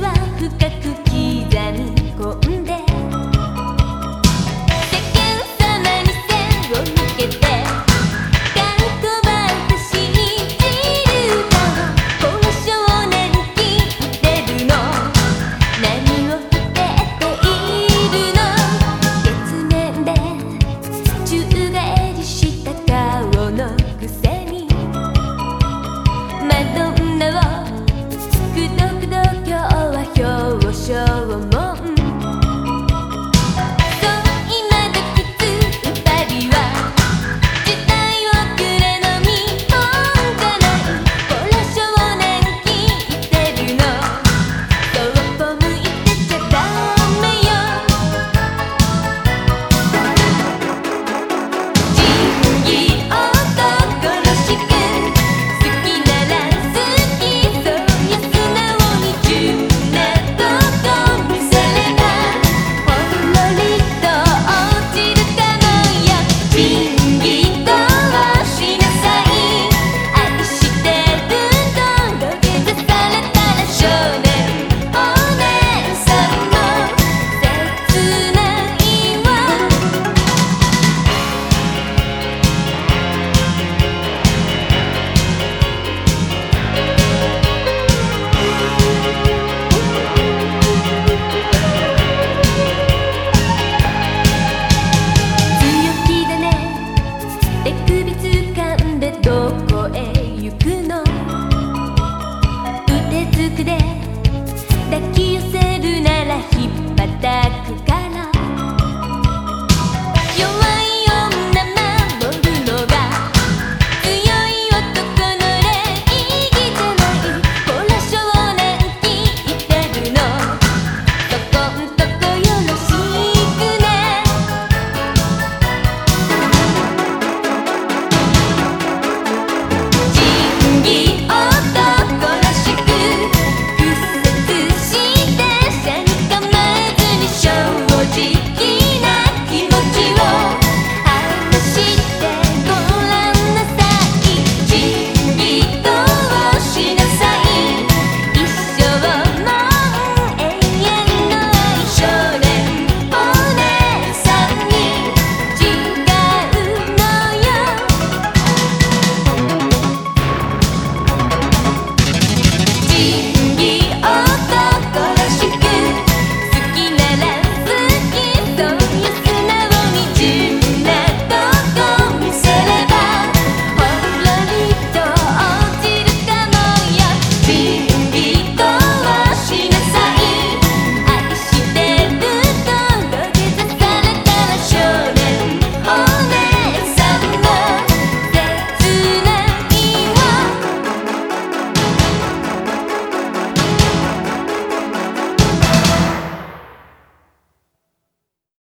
は深く